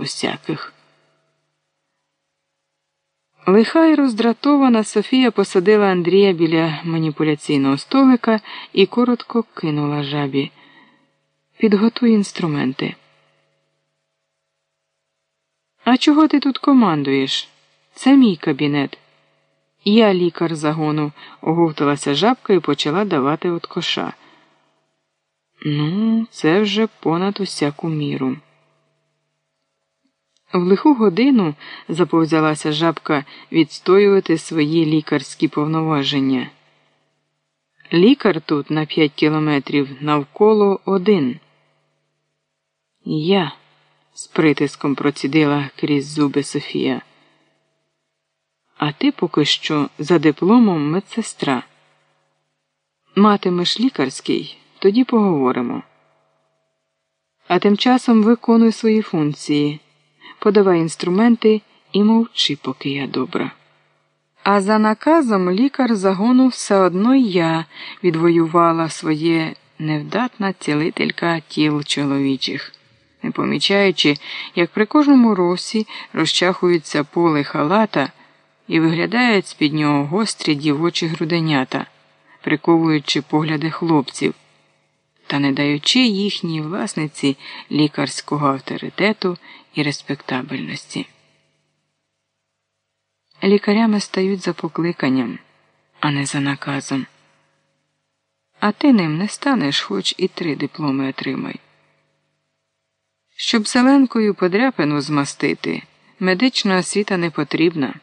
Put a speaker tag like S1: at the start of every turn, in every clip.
S1: усяких. Лиха й роздратована Софія посадила Андрія біля маніпуляційного столика і коротко кинула жабі. Підготуй інструменти. А чого ти тут командуєш? Це мій кабінет. Я лікар загону, оговталася жабка і почала давати от коша. Ну, це вже понад усяку міру. В лиху годину заповзялася жабка відстоювати свої лікарські повноваження. Лікар тут на п'ять кілометрів навколо один. Я з притиском процідила крізь зуби Софія. А ти поки що за дипломом медсестра. Матимеш лікарський, тоді поговоримо. А тим часом виконуй свої функції, подавай інструменти і мовчи, поки я добра. А за наказом лікар загону все одно я відвоювала своє невдатна цілителька тіл чоловічих не помічаючи, як при кожному росі розчахуються поли халата і виглядають з під нього гострі дівочі груденята, приковуючи погляди хлопців та не даючи їхній власниці лікарського авторитету і респектабельності. Лікарями стають за покликанням, а не за наказом. А ти ним не станеш, хоч і три дипломи отримай. Щоб зеленкою подряпину змастити, медична освіта не потрібна.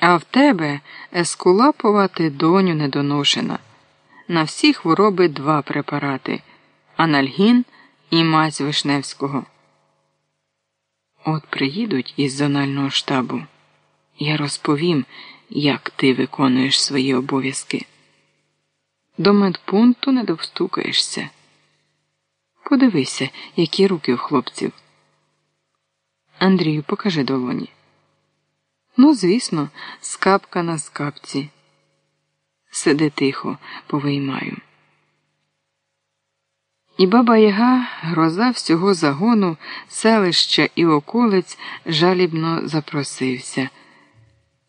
S1: А в тебе ескулапувати доню недоношена. На всі хвороби два препарати анальгін і мазь Вишневського. От приїдуть із зонального штабу. Я розповім, як ти виконуєш свої обов'язки. До медпункту не довстукаєшся. Подивися, які руки у хлопців. Андрію, покажи долоні. Ну, звісно, скапка на скапці. Сиди тихо, повиймаю. І баба Яга, гроза всього загону, селища і околиць жалібно запросився.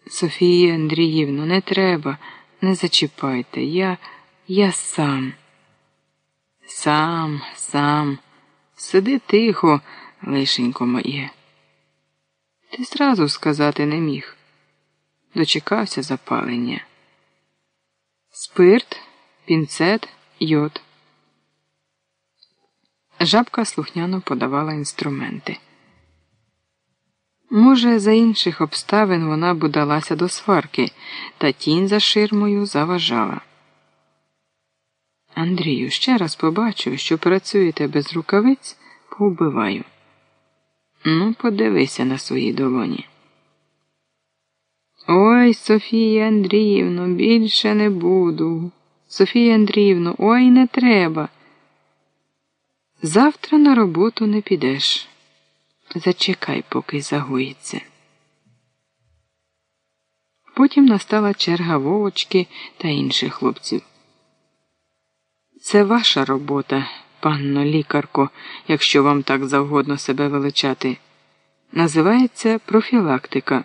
S1: Софія Андріївно, не треба, не зачіпайте. Я, я сам. Сам, сам, сиди тихо, лишенько моє. Ти зразу сказати не міг. Дочекався запалення. Спирт, пінцет, йод. Жабка слухняно подавала інструменти. Може, за інших обставин вона будалася до сварки, та тінь за ширмою заважала. Андрію, ще раз побачу, що працюєте без рукавиць, повбиваю. Ну, подивися на свої долоні. Ой, Софія Андріївно, більше не буду. Софія Андріївно, ой не треба. Завтра на роботу не підеш. Зачекай, поки загоїться. Потім настала черга Вовочки та інших хлопців. Це ваша робота, панно лікарко, якщо вам так завгодно себе величати. Називається профілактика.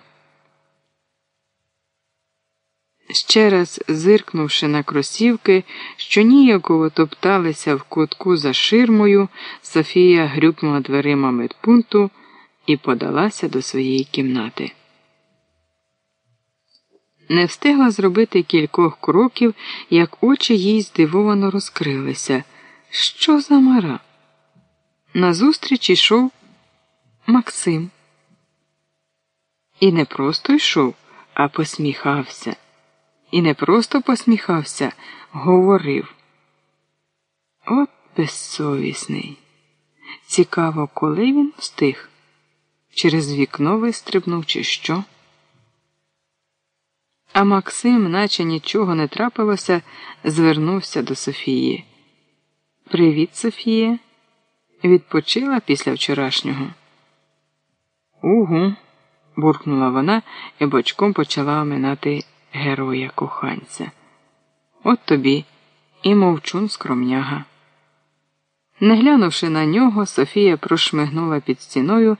S1: Ще раз зиркнувши на кросівки, що ніяково топталися в кутку за ширмою, Софія грюкнула дверима медпункту і подалася до своєї кімнати. Не встигла зробити кількох кроків, як очі їй здивовано розкрилися. Що за мара? Назустріч йшов Максим. І не просто йшов, а посміхався. І не просто посміхався, говорив. От безсовісний. Цікаво, коли він встиг? Через вікно вистрибнув, чи що? А Максим, наче нічого не трапилося, звернувся до Софії. Привіт, Софія. Відпочила після вчорашнього. Угу. буркнула вона і бочком почала оминати героя коханця. От тобі і мовчун скромняга. Не глянувши на нього, Софія прошмигнула під стіною